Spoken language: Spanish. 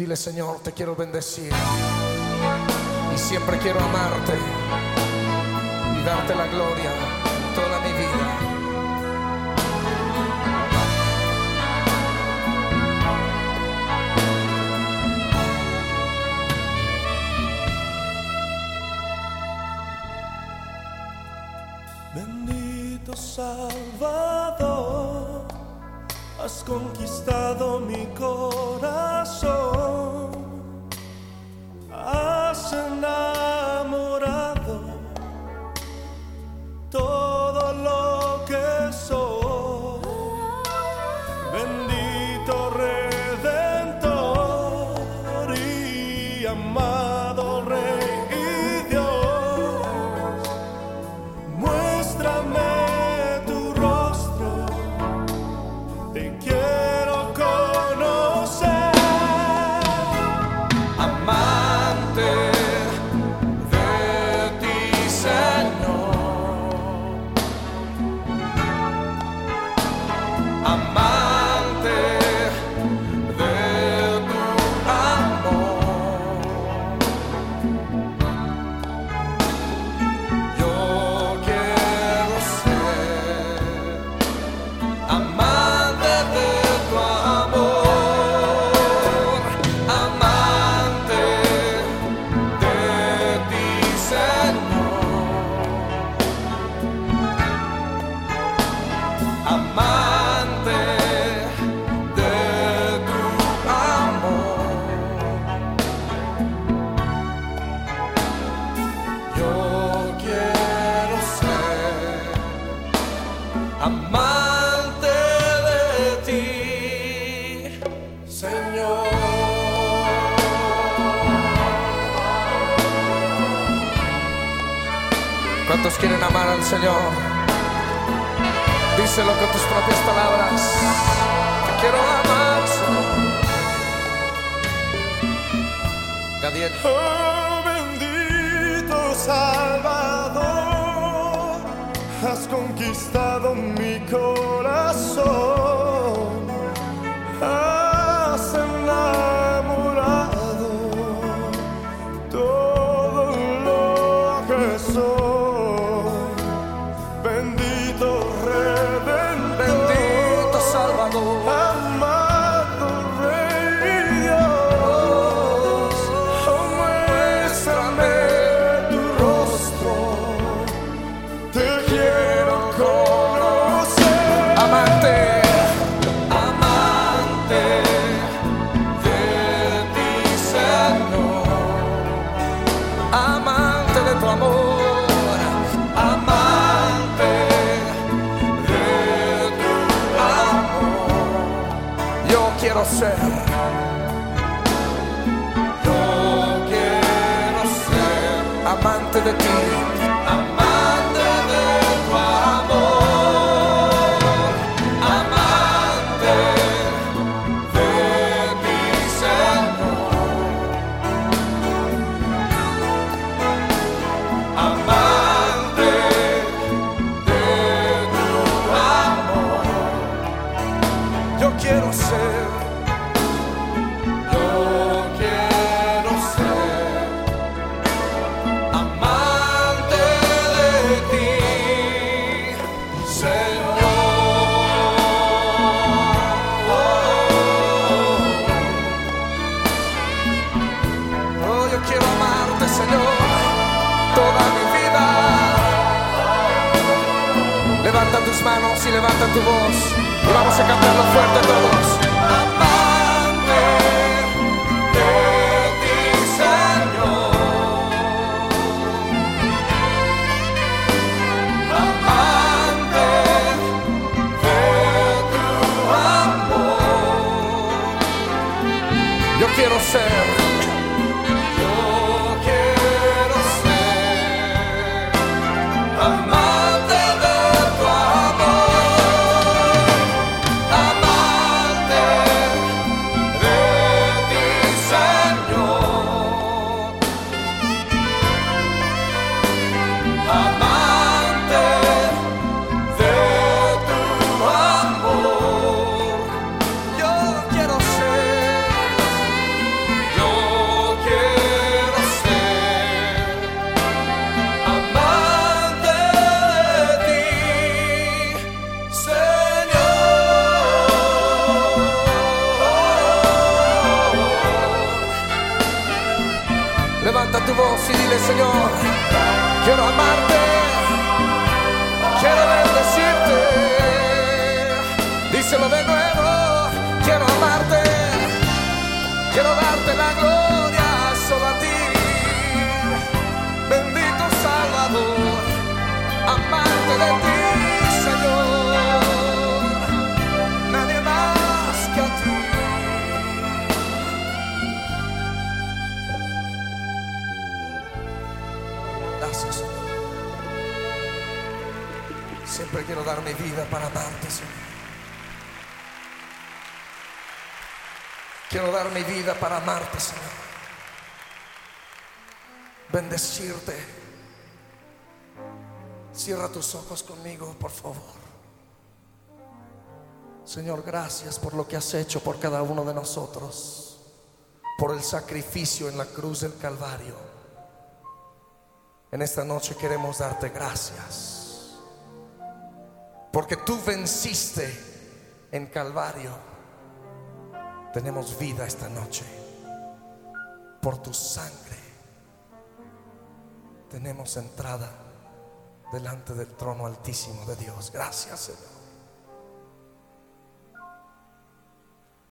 Dile, Señor, te quiero bendecir. Y siempre quiero amarte y darte la gloria toda mi vida. has conquistado mi corazón. Amante de ti, Señor. ¿Cuántos quieren amar al Señor? Díselo con tus propias palabras. Te quiero amar, Señor. Gadiel. conquistado mi corazón. quiero ser. amante di ti. tus manos y levanta tu voz. Y vamos a cantarlo fuerte todos. Amante de ti, Señor. Amante de tu amor. Yo quiero ser Amante de tu amor, yo quiero ser. Yo quiero ser. Amante de ti, Señor. Levanta tu voz y dile, Señor quiero amarte, quiero bendecirte. Díselo de Siempre quiero dar mi vida para amarte, Señor. Quiero dar mi vida para amarte, Señor. Bendecirte. Cierra tus ojos conmigo, por favor. Señor, gracias por lo que has hecho por cada uno de nosotros, por el sacrificio en la cruz del Calvario. En esta noche queremos darte gracias, porque tú venciste en Calvario. Tenemos vida esta noche por tu sangre. Tenemos entrada delante del trono altísimo de Dios. Gracias, Señor.